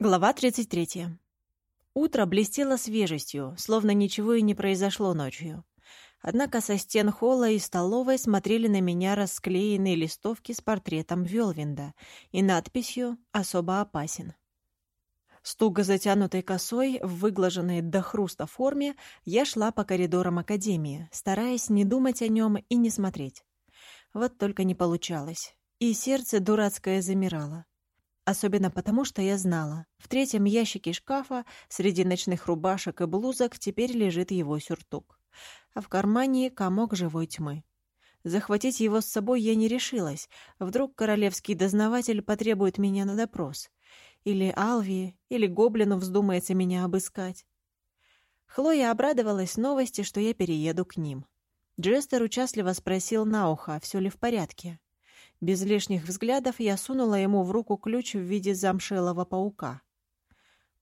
Глава 33. Утро блестело свежестью, словно ничего и не произошло ночью. Однако со стен холла и столовой смотрели на меня расклеенные листовки с портретом Вёлвинда и надписью «Особо опасен». С туго затянутой косой, в выглаженной до хруста форме, я шла по коридорам Академии, стараясь не думать о нем и не смотреть. Вот только не получалось. И сердце дурацкое замирало. Особенно потому, что я знала, в третьем ящике шкафа среди ночных рубашек и блузок теперь лежит его сюртук. А в кармане комок живой тьмы. Захватить его с собой я не решилась. Вдруг королевский дознаватель потребует меня на допрос. Или Алви, или Гоблину вздумается меня обыскать. Хлоя обрадовалась новости, что я перееду к ним. Джестер участливо спросил на ухо, все ли в порядке. Без лишних взглядов я сунула ему в руку ключ в виде замшелого паука.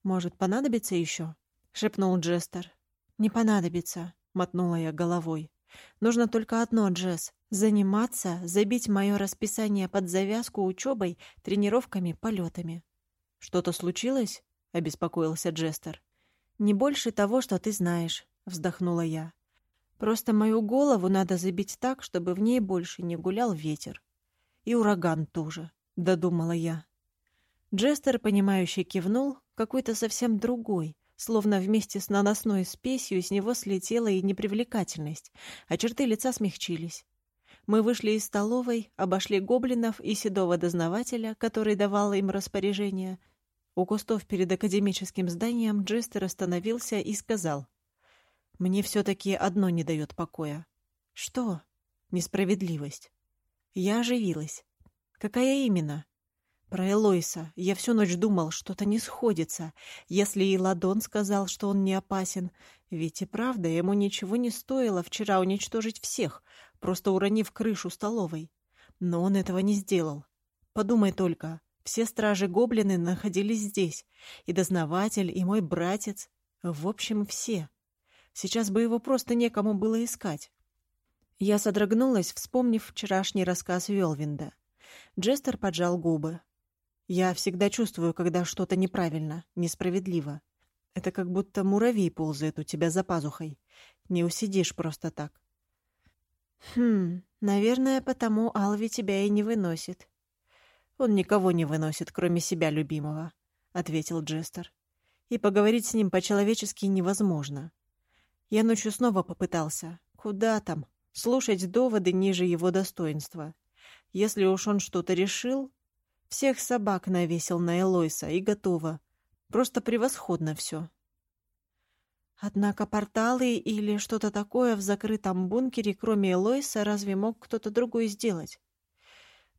«Может, понадобится еще?» — шепнул Джестер. «Не понадобится», — мотнула я головой. «Нужно только одно, Джесс — заниматься, забить мое расписание под завязку учебой, тренировками, полетами». «Что-то случилось?» — обеспокоился Джестер. «Не больше того, что ты знаешь», — вздохнула я. «Просто мою голову надо забить так, чтобы в ней больше не гулял ветер». И ураган тоже, додумала я. Джестер, понимающе кивнул, какой-то совсем другой, словно вместе с наносной спесью с него слетела и непривлекательность, а черты лица смягчились. Мы вышли из столовой, обошли гоблинов и седого дознавателя, который давал им распоряжение. У кустов перед академическим зданием Джестер остановился и сказал. «Мне все-таки одно не дает покоя». «Что?» «Несправедливость. Я оживилась. Какая именно? Про Элойса. Я всю ночь думал, что-то не сходится. Если и Ладон сказал, что он не опасен, ведь и правда ему ничего не стоило вчера уничтожить всех, просто уронив крышу столовой. Но он этого не сделал. Подумай только, все стражи-гоблины находились здесь, и дознаватель, и мой братец. В общем, все. Сейчас бы его просто некому было искать. Я содрогнулась, вспомнив вчерашний рассказ Велвинда. Джестер поджал губы. «Я всегда чувствую, когда что-то неправильно, несправедливо. Это как будто муравей ползает у тебя за пазухой. Не усидишь просто так». «Хм, наверное, потому Алви тебя и не выносит». «Он никого не выносит, кроме себя любимого», — ответил Джестер. «И поговорить с ним по-человечески невозможно. Я ночью снова попытался. Куда там? Слушать доводы ниже его достоинства. Если уж он что-то решил, всех собак навесил на Элойса и готово. Просто превосходно все. Однако порталы или что-то такое в закрытом бункере, кроме Элойса, разве мог кто-то другой сделать?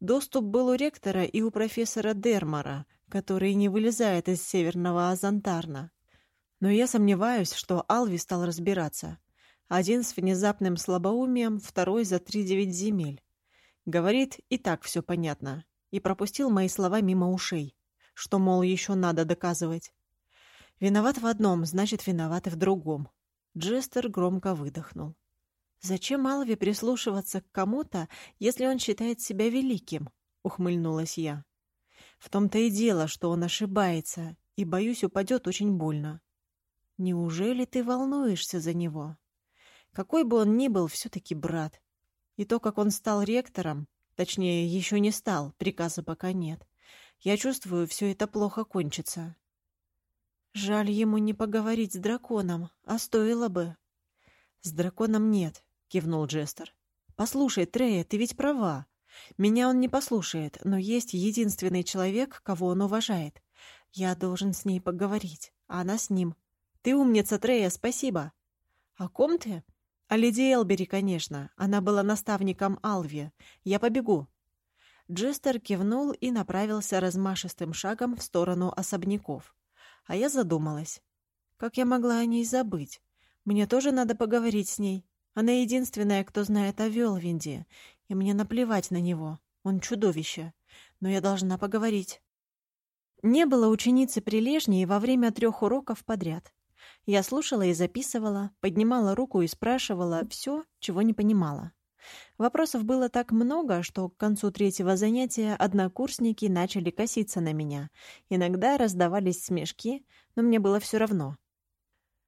Доступ был у ректора и у профессора Дермара, который не вылезает из северного Азантарна. Но я сомневаюсь, что Алви стал разбираться. Один с внезапным слабоумием, второй за три девять земель. Говорит, и так все понятно. И пропустил мои слова мимо ушей. Что, мол, еще надо доказывать. Виноват в одном, значит, виноват и в другом. Джестер громко выдохнул. «Зачем Алви прислушиваться к кому-то, если он считает себя великим?» — ухмыльнулась я. «В том-то и дело, что он ошибается, и, боюсь, упадет очень больно». «Неужели ты волнуешься за него?» Какой бы он ни был, все-таки брат. И то, как он стал ректором, точнее, еще не стал, приказа пока нет, я чувствую, все это плохо кончится. Жаль ему не поговорить с драконом, а стоило бы. С драконом нет, кивнул Джестер. Послушай, Трея, ты ведь права. Меня он не послушает, но есть единственный человек, кого он уважает. Я должен с ней поговорить, а она с ним. Ты умница, Трея, спасибо. О ком ты? А леди Элбери, конечно. Она была наставником Алви. Я побегу». Джестер кивнул и направился размашистым шагом в сторону особняков. А я задумалась. Как я могла о ней забыть? Мне тоже надо поговорить с ней. Она единственная, кто знает о Велвинде, и мне наплевать на него. Он чудовище. Но я должна поговорить. Не было ученицы прилежней во время трех уроков подряд. Я слушала и записывала, поднимала руку и спрашивала все, чего не понимала. Вопросов было так много, что к концу третьего занятия однокурсники начали коситься на меня. Иногда раздавались смешки, но мне было все равно.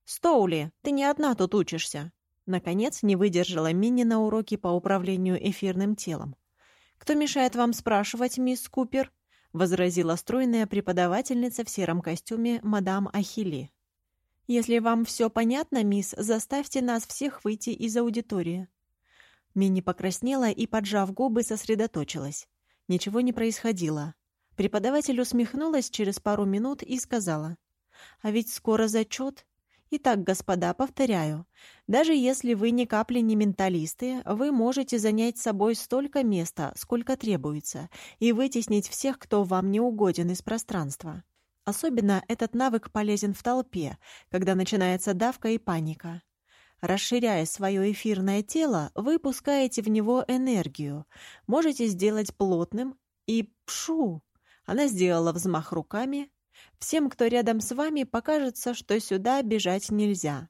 «Стоули, ты не одна тут учишься!» Наконец, не выдержала Мини на уроке по управлению эфирным телом. «Кто мешает вам спрашивать, мисс Купер?» — возразила стройная преподавательница в сером костюме мадам Ахили. «Если вам все понятно, мисс, заставьте нас всех выйти из аудитории». Мини покраснела и, поджав губы, сосредоточилась. Ничего не происходило. Преподаватель усмехнулась через пару минут и сказала, «А ведь скоро зачет. Итак, господа, повторяю, даже если вы ни капли не менталисты, вы можете занять собой столько места, сколько требуется, и вытеснить всех, кто вам не угоден из пространства. Особенно этот навык полезен в толпе, когда начинается давка и паника. Расширяя свое эфирное тело, вы пускаете в него энергию, можете сделать плотным и пшу. Она сделала взмах руками. Всем, кто рядом с вами, покажется, что сюда бежать нельзя.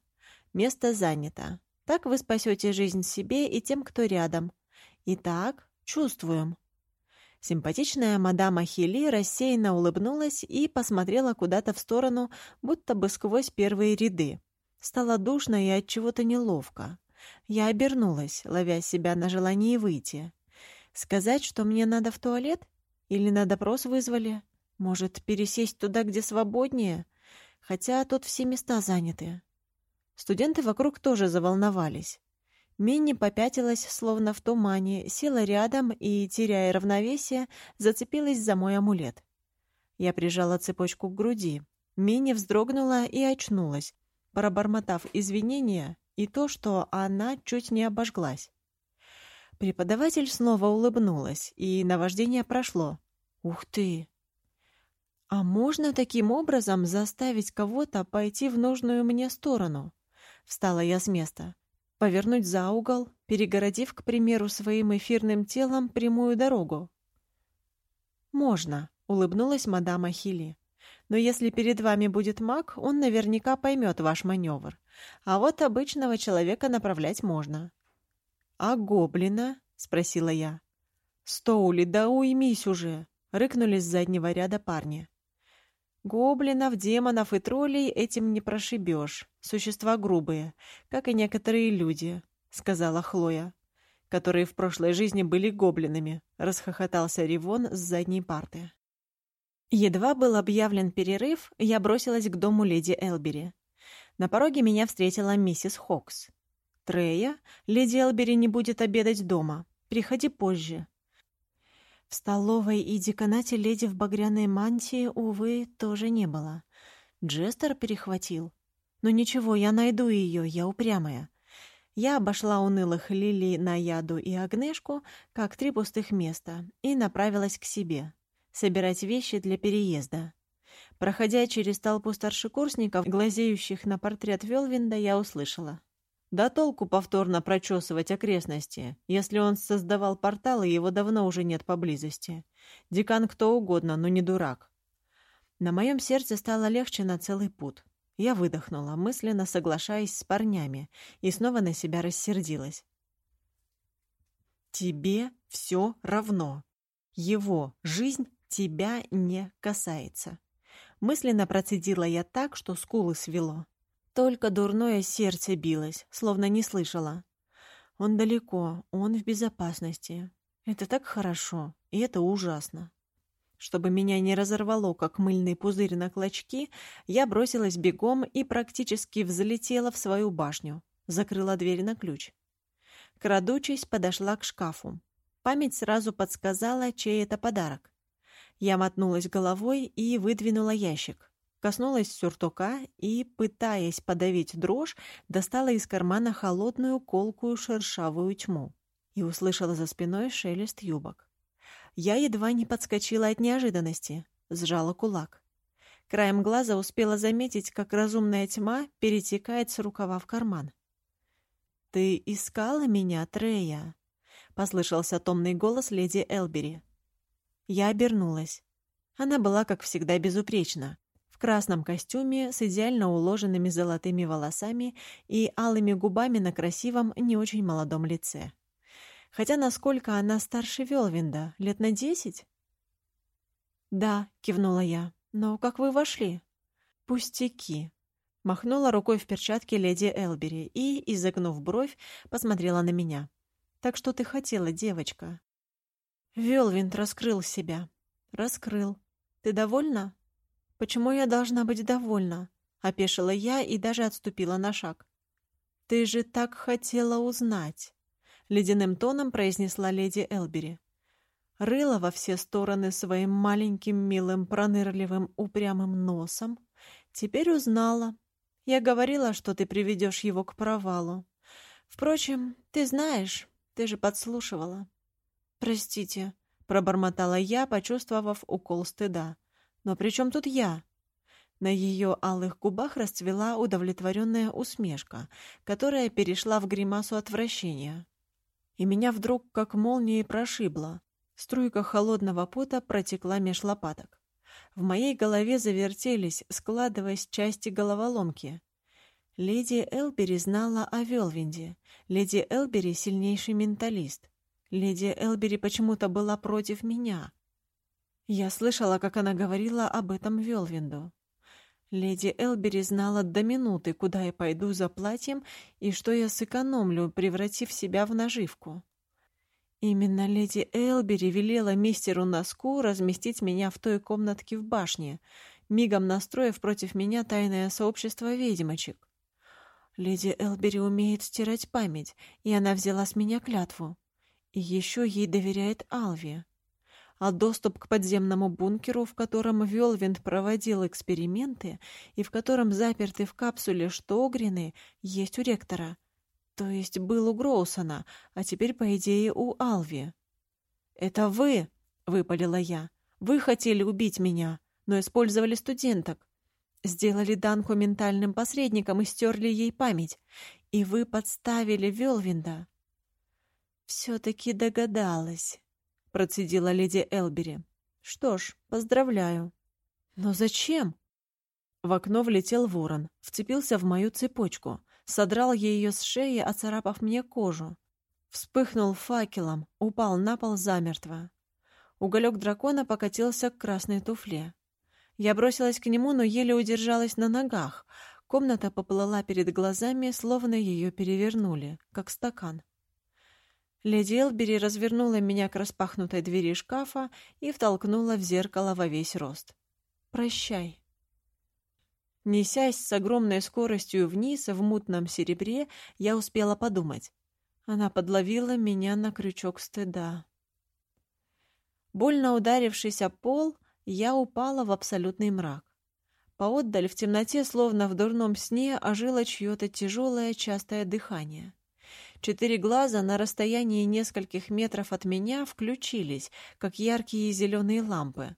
Место занято. Так вы спасете жизнь себе и тем, кто рядом. Итак, чувствуем. Симпатичная мадам Ахилли рассеянно улыбнулась и посмотрела куда-то в сторону, будто бы сквозь первые ряды. Стало душно и от чего-то неловко. Я обернулась, ловя себя на желании выйти. Сказать, что мне надо в туалет? Или на допрос вызвали? Может, пересесть туда, где свободнее? Хотя тут все места заняты. Студенты вокруг тоже заволновались. Минни попятилась, словно в тумане, села рядом и, теряя равновесие, зацепилась за мой амулет. Я прижала цепочку к груди. Минни вздрогнула и очнулась, пробормотав извинения и то, что она чуть не обожглась. Преподаватель снова улыбнулась, и наваждение прошло. «Ух ты!» «А можно таким образом заставить кого-то пойти в нужную мне сторону?» Встала я с места повернуть за угол, перегородив, к примеру, своим эфирным телом прямую дорогу. «Можно», — улыбнулась мадам Ахилли. «Но если перед вами будет маг, он наверняка поймет ваш маневр. А вот обычного человека направлять можно». «А гоблина?» — спросила я. «Стоули, да уймись уже!» — рыкнули с заднего ряда парни. Гоблинов, демонов и троллей этим не прошибешь. Существа грубые, как и некоторые люди, — сказала Хлоя, которые в прошлой жизни были гоблинами, — расхохотался Ривон с задней парты. Едва был объявлен перерыв, я бросилась к дому леди Элбери. На пороге меня встретила миссис Хокс. «Трея, леди Элбери не будет обедать дома. Приходи позже. В столовой и деканате леди в багряной мантии, увы, тоже не было. Джестер перехватил. Но ничего, я найду ее, я упрямая. Я обошла унылых Лили, Наяду и Агнешку, как три пустых места, и направилась к себе. Собирать вещи для переезда. Проходя через толпу старшекурсников, глазеющих на портрет Велвинда, я услышала. Да толку повторно прочесывать окрестности. Если он создавал порталы, его давно уже нет поблизости. Декан кто угодно, но не дурак. На моем сердце стало легче на целый путь. Я выдохнула, мысленно соглашаясь с парнями, и снова на себя рассердилась. «Тебе все равно. Его жизнь тебя не касается». Мысленно процедила я так, что скулы свело. Только дурное сердце билось, словно не слышала. Он далеко, он в безопасности. Это так хорошо, и это ужасно. Чтобы меня не разорвало, как мыльный пузырь на клочки, я бросилась бегом и практически взлетела в свою башню. Закрыла дверь на ключ. Крадучись, подошла к шкафу. Память сразу подсказала, чей это подарок. Я мотнулась головой и выдвинула ящик коснулась сюртука и, пытаясь подавить дрожь, достала из кармана холодную колкую шершавую тьму и услышала за спиной шелест юбок. Я едва не подскочила от неожиданности, сжала кулак. Краем глаза успела заметить, как разумная тьма перетекает с рукава в карман. «Ты искала меня, Трея?» — послышался томный голос леди Элбери. Я обернулась. Она была, как всегда, безупречна красном костюме с идеально уложенными золотыми волосами и алыми губами на красивом, не очень молодом лице. Хотя насколько она старше Велвинда? Лет на десять? «Да», — кивнула я. «Но как вы вошли?» «Пустяки», — махнула рукой в перчатке леди Элбери и, изогнув бровь, посмотрела на меня. «Так что ты хотела, девочка?» Велвинд раскрыл себя. «Раскрыл. Ты довольна?» «Почему я должна быть довольна?» — опешила я и даже отступила на шаг. «Ты же так хотела узнать!» — ледяным тоном произнесла леди Элбери. Рыла во все стороны своим маленьким, милым, пронырливым, упрямым носом. Теперь узнала. Я говорила, что ты приведешь его к провалу. Впрочем, ты знаешь, ты же подслушивала. «Простите», — пробормотала я, почувствовав укол стыда. «Но при чем тут я?» На ее алых губах расцвела удовлетворенная усмешка, которая перешла в гримасу отвращения. И меня вдруг как молнией прошибло. Струйка холодного пота протекла меж лопаток. В моей голове завертелись, складываясь части головоломки. Леди Элбери знала о Велвинде. Леди Элбери — сильнейший менталист. Леди Элбери почему-то была против меня. Я слышала, как она говорила об этом Велвинду. Леди Элбери знала до минуты, куда я пойду за платьем и что я сэкономлю, превратив себя в наживку. Именно леди Элбери велела мистеру Носку разместить меня в той комнатке в башне, мигом настроив против меня тайное сообщество ведьмочек. Леди Элбери умеет стирать память, и она взяла с меня клятву. И еще ей доверяет Алви а доступ к подземному бункеру, в котором Велвинд проводил эксперименты и в котором заперты в капсуле Штогрины, есть у ректора. То есть был у Гроусона, а теперь, по идее, у Алви. «Это вы!» — выпалила я. «Вы хотели убить меня, но использовали студенток. Сделали Данку ментальным посредником и стерли ей память. И вы подставили Велвинда». «Все-таки догадалась», процедила леди Элбери. Что ж, поздравляю. Но зачем? В окно влетел ворон, вцепился в мою цепочку, содрал ее с шеи, оцарапав мне кожу. Вспыхнул факелом, упал на пол замертво. Уголек дракона покатился к красной туфле. Я бросилась к нему, но еле удержалась на ногах. Комната поплыла перед глазами, словно ее перевернули, как стакан. Леди Элбери развернула меня к распахнутой двери шкафа и втолкнула в зеркало во весь рост. «Прощай». Несясь с огромной скоростью вниз в мутном серебре, я успела подумать. Она подловила меня на крючок стыда. Больно ударившись о пол, я упала в абсолютный мрак. Поотдаль в темноте, словно в дурном сне, ожило чье-то тяжелое частое дыхание. Четыре глаза на расстоянии нескольких метров от меня включились, как яркие зеленые лампы.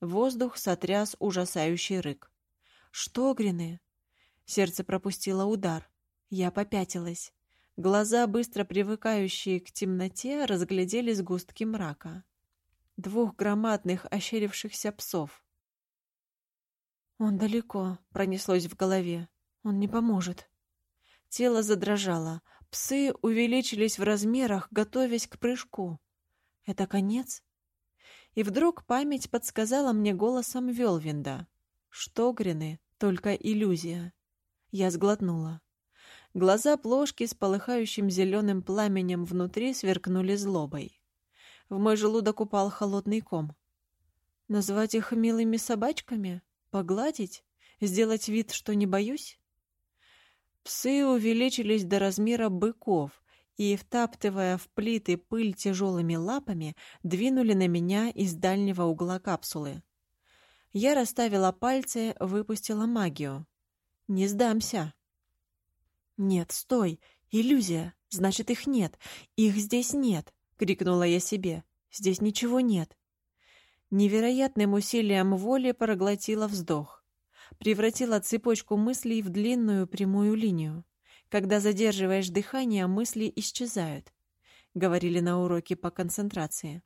Воздух сотряс ужасающий рык. «Штогрины!» Сердце пропустило удар. Я попятилась. Глаза, быстро привыкающие к темноте, разглядели сгустки мрака. Двух громадных ощерившихся псов. «Он далеко», — пронеслось в голове. «Он не поможет». Тело задрожало, Псы увеличились в размерах, готовясь к прыжку. Это конец? И вдруг память подсказала мне голосом Велвинда. Что, Грины, только иллюзия. Я сглотнула. Глаза плошки с полыхающим зеленым пламенем внутри сверкнули злобой. В мой желудок упал холодный ком. Назвать их милыми собачками? Погладить? Сделать вид, что не боюсь? Псы увеличились до размера быков и, втаптывая в плиты пыль тяжелыми лапами, двинули на меня из дальнего угла капсулы. Я расставила пальцы, выпустила магию. «Не сдамся!» «Нет, стой! Иллюзия! Значит, их нет! Их здесь нет!» — крикнула я себе. «Здесь ничего нет!» Невероятным усилием воли проглотила вздох превратила цепочку мыслей в длинную прямую линию. Когда задерживаешь дыхание, мысли исчезают. Говорили на уроке по концентрации.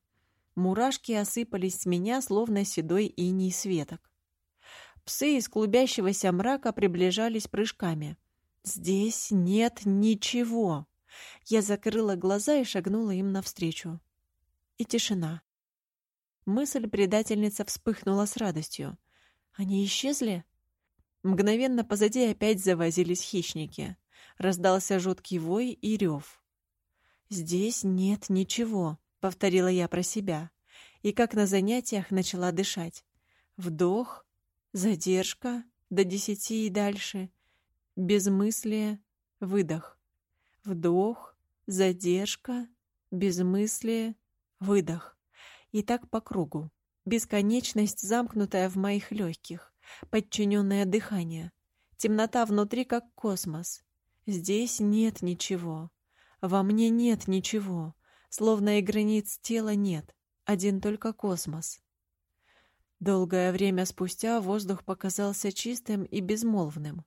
Мурашки осыпались с меня, словно седой иней светок. Псы из клубящегося мрака приближались прыжками. «Здесь нет ничего!» Я закрыла глаза и шагнула им навстречу. И тишина. Мысль предательница вспыхнула с радостью. Они исчезли? Мгновенно позади опять завозились хищники. Раздался жуткий вой и рев. «Здесь нет ничего», — повторила я про себя. И как на занятиях начала дышать. Вдох, задержка, до десяти и дальше. Безмыслие, выдох. Вдох, задержка, безмыслие, выдох. И так по кругу. Бесконечность, замкнутая в моих легких, подчиненное дыхание. Темнота внутри, как космос. Здесь нет ничего. Во мне нет ничего. Словно и границ тела нет. Один только космос. Долгое время спустя воздух показался чистым и безмолвным.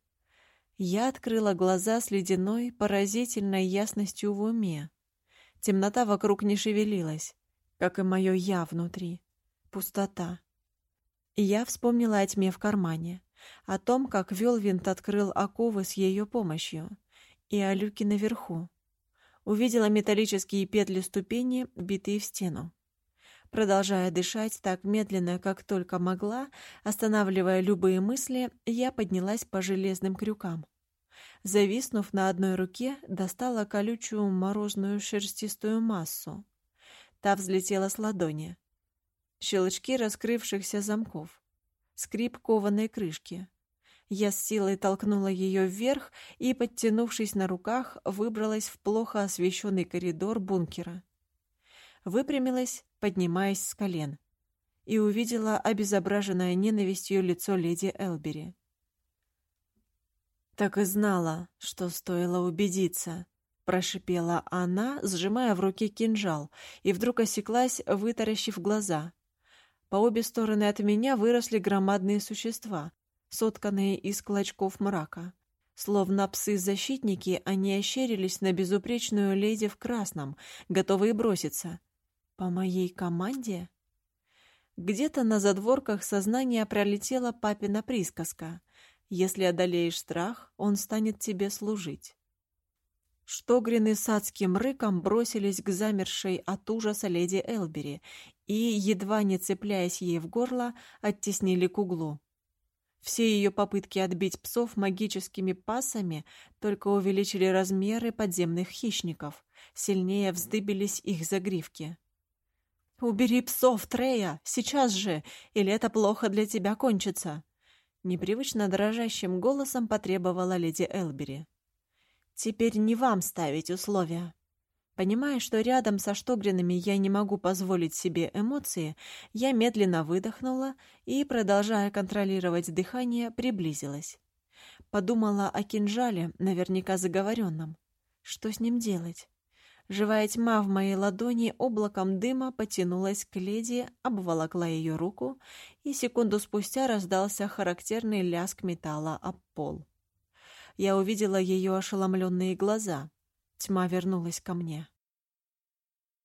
Я открыла глаза с ледяной, поразительной ясностью в уме. Темнота вокруг не шевелилась, как и мое «я» внутри. Пустота. И я вспомнила о тьме в кармане, о том, как Велвинт открыл оковы с ее помощью, и о люке наверху. Увидела металлические петли ступени, битые в стену. Продолжая дышать так медленно, как только могла, останавливая любые мысли, я поднялась по железным крюкам. Зависнув на одной руке, достала колючую морозную шерстистую массу. Та взлетела с ладони. Щелчки раскрывшихся замков. Скрип кованой крышки. Я с силой толкнула ее вверх и, подтянувшись на руках, выбралась в плохо освещенный коридор бункера. Выпрямилась, поднимаясь с колен, и увидела обезображенное ненавистью лицо леди Элбери. «Так и знала, что стоило убедиться», — прошипела она, сжимая в руке кинжал, и вдруг осеклась, вытаращив глаза. По обе стороны от меня выросли громадные существа, сотканные из клочков мрака. Словно псы-защитники, они ощерились на безупречную леди в красном, готовые броситься. По моей команде? Где-то на задворках сознания пролетела папина присказка. Если одолеешь страх, он станет тебе служить. Штогрины с адским рыком бросились к замершей от ужаса леди Элбери и, едва не цепляясь ей в горло, оттеснили к углу. Все ее попытки отбить псов магическими пасами только увеличили размеры подземных хищников, сильнее вздыбились их загривки. «Убери псов, Трея, сейчас же, или это плохо для тебя кончится!» Непривычно дрожащим голосом потребовала леди Элбери. «Теперь не вам ставить условия». Понимая, что рядом со Штогринами я не могу позволить себе эмоции, я медленно выдохнула и, продолжая контролировать дыхание, приблизилась. Подумала о кинжале, наверняка заговоренном. Что с ним делать? Живая тьма в моей ладони облаком дыма потянулась к леди, обволокла ее руку, и секунду спустя раздался характерный лязг металла об пол. Я увидела ее ошеломленные глаза. Тьма вернулась ко мне.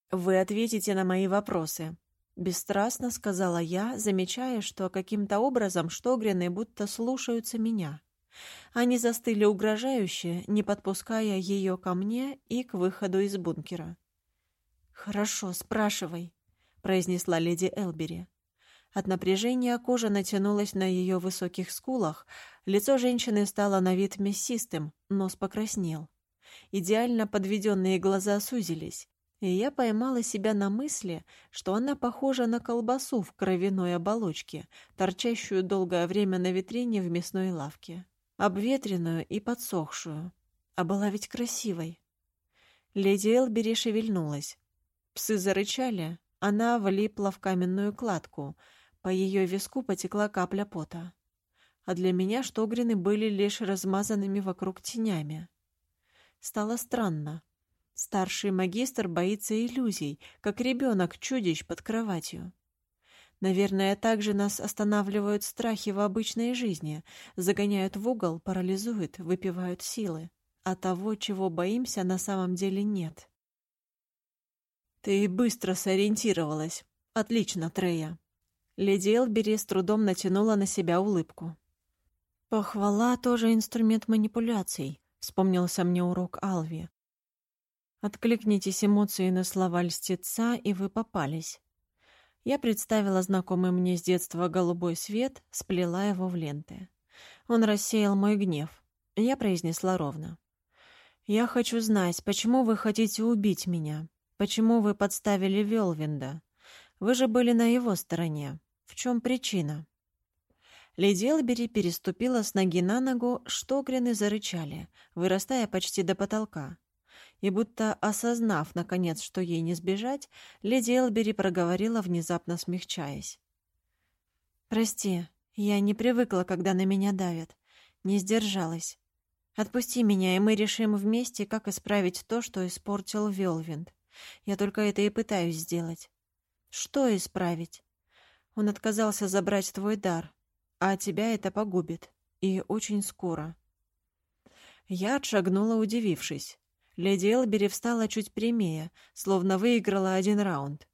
«Вы ответите на мои вопросы», — бесстрастно сказала я, замечая, что каким-то образом Штогрины будто слушаются меня. Они застыли угрожающе, не подпуская ее ко мне и к выходу из бункера. «Хорошо, спрашивай», — произнесла леди Элбери. От напряжения кожа натянулась на ее высоких скулах, лицо женщины стало на вид мясистым, нос покраснел. Идеально подведенные глаза сузились, и я поймала себя на мысли, что она похожа на колбасу в кровяной оболочке, торчащую долгое время на витрине в мясной лавке обветренную и подсохшую. А была ведь красивой. Леди Элбери шевельнулась. Псы зарычали, она влипла в каменную кладку, по ее виску потекла капля пота. А для меня штогрины были лишь размазанными вокруг тенями. Стало странно. Старший магистр боится иллюзий, как ребенок чудищ под кроватью. Наверное, также нас останавливают страхи в обычной жизни, загоняют в угол, парализуют, выпивают силы. А того, чего боимся, на самом деле нет. Ты быстро сориентировалась. Отлично, Трея. Леди Элбери с трудом натянула на себя улыбку. Похвала тоже инструмент манипуляций, вспомнился мне урок Алви. Откликнитесь эмоции на слова льстеца, и вы попались. Я представила знакомый мне с детства голубой свет, сплела его в ленты. Он рассеял мой гнев. Я произнесла ровно. «Я хочу знать, почему вы хотите убить меня? Почему вы подставили Велвинда? Вы же были на его стороне. В чем причина?» Леди Элбери переступила с ноги на ногу, штогрины зарычали, вырастая почти до потолка. И будто осознав, наконец, что ей не сбежать, леди Элбери проговорила, внезапно смягчаясь. «Прости, я не привыкла, когда на меня давят. Не сдержалась. Отпусти меня, и мы решим вместе, как исправить то, что испортил Велвинд. Я только это и пытаюсь сделать. Что исправить? Он отказался забрать твой дар, а тебя это погубит. И очень скоро. Я отшагнула, удивившись. Леди Элбери встала чуть прямее, словно выиграла один раунд.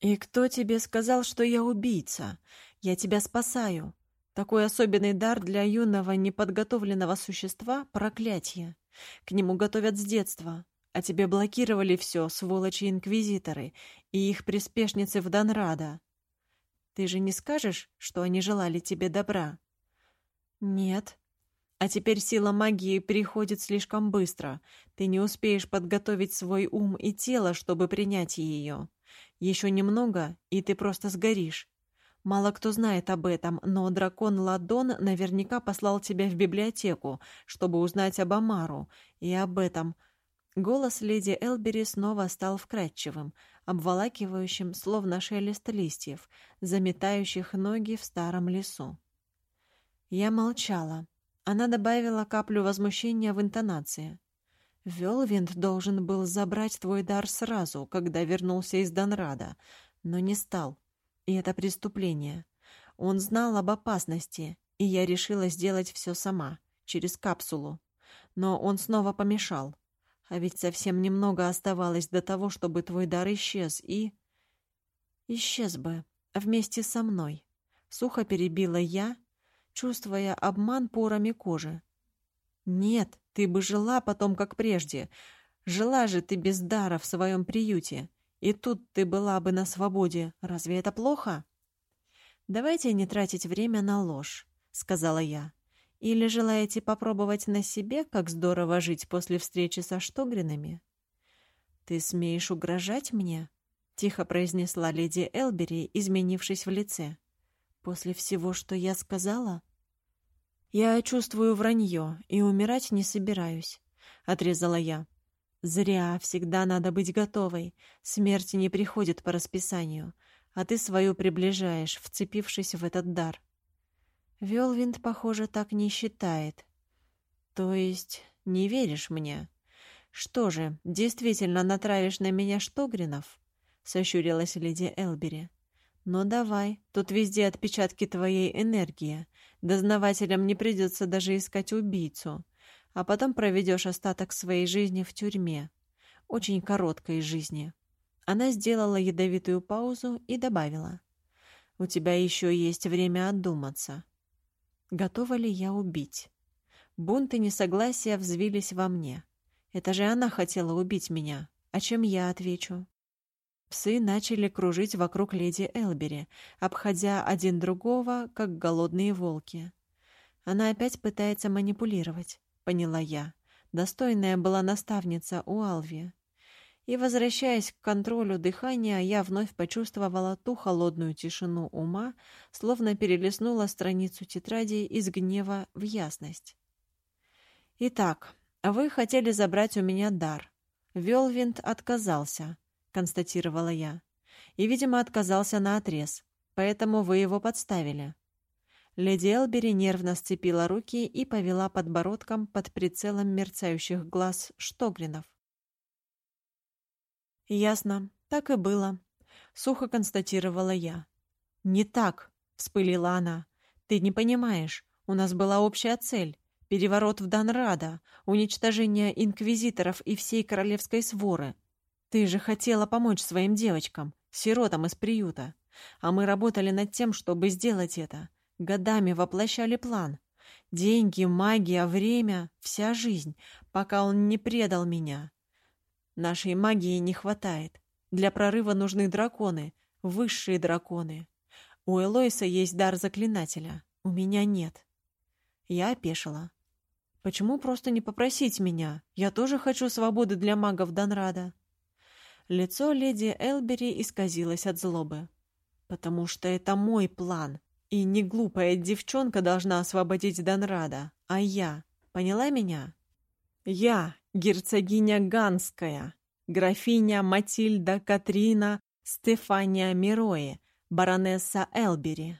«И кто тебе сказал, что я убийца? Я тебя спасаю. Такой особенный дар для юного, неподготовленного существа — проклятие. К нему готовят с детства. А тебе блокировали все, сволочи-инквизиторы и их приспешницы в Донрадо. Ты же не скажешь, что они желали тебе добра? Нет. А теперь сила магии приходит слишком быстро. Ты не успеешь подготовить свой ум и тело, чтобы принять ее. Еще немного, и ты просто сгоришь. Мало кто знает об этом, но дракон Ладон наверняка послал тебя в библиотеку, чтобы узнать об Амару и об этом. Голос леди Элбери снова стал вкрадчивым, обволакивающим, словно шелест листьев, заметающих ноги в старом лесу. Я молчала. Она добавила каплю возмущения в интонации. «Велвинд должен был забрать твой дар сразу, когда вернулся из Донрада, но не стал. И это преступление. Он знал об опасности, и я решила сделать все сама, через капсулу. Но он снова помешал. А ведь совсем немного оставалось до того, чтобы твой дар исчез, и... Исчез бы, вместе со мной. Сухо перебила я, чувствуя обман порами кожи. Нет, ты бы жила потом, как прежде. Жила же ты без дара в своем приюте. И тут ты была бы на свободе. Разве это плохо? Давайте не тратить время на ложь, сказала я. Или желаете попробовать на себе, как здорово жить после встречи со Штогринами? Ты смеешь угрожать мне? тихо произнесла леди Элбери, изменившись в лице. После всего, что я сказала? Я чувствую вранье и умирать не собираюсь, отрезала я. Зря, всегда надо быть готовой. Смерть не приходит по расписанию, а ты свою приближаешь, вцепившись в этот дар. Велвинд, похоже, так не считает. То есть не веришь мне? Что же, действительно натравишь на меня Штогринов? Сощурилась леди Элбери. Но давай, тут везде отпечатки твоей энергии. Дознавателям не придется даже искать убийцу а потом проведешь остаток своей жизни в тюрьме. Очень короткой жизни. Она сделала ядовитую паузу и добавила. «У тебя еще есть время отдуматься. Готова ли я убить?» Бунт и несогласия взвились во мне. Это же она хотела убить меня. А чем я отвечу? Псы начали кружить вокруг леди Элбери, обходя один другого, как голодные волки. Она опять пытается манипулировать поняла я. Достойная была наставница у Алви. И, возвращаясь к контролю дыхания, я вновь почувствовала ту холодную тишину ума, словно перелистнула страницу тетради из гнева в ясность. «Итак, вы хотели забрать у меня дар. Велвинд отказался», — констатировала я. «И, видимо, отказался на отрез, поэтому вы его подставили. Леди Элбери нервно сцепила руки и повела подбородком под прицелом мерцающих глаз Штогринов. «Ясно, так и было», — сухо констатировала я. «Не так», — вспылила она. «Ты не понимаешь, у нас была общая цель — переворот в Данрада, уничтожение инквизиторов и всей королевской своры. Ты же хотела помочь своим девочкам, сиротам из приюта, а мы работали над тем, чтобы сделать это. Годами воплощали план. Деньги, магия, время, вся жизнь, пока он не предал меня. Нашей магии не хватает. Для прорыва нужны драконы, высшие драконы. У Элойса есть дар заклинателя. У меня нет. Я опешила. Почему просто не попросить меня? Я тоже хочу свободы для магов Данрада. Лицо леди Элбери исказилось от злобы. Потому что это мой план. И не глупая девчонка должна освободить Данрада, а я. Поняла меня? Я, герцогиня Ганская, графиня Матильда Катрина Стефания Мирои, баронесса Элбери.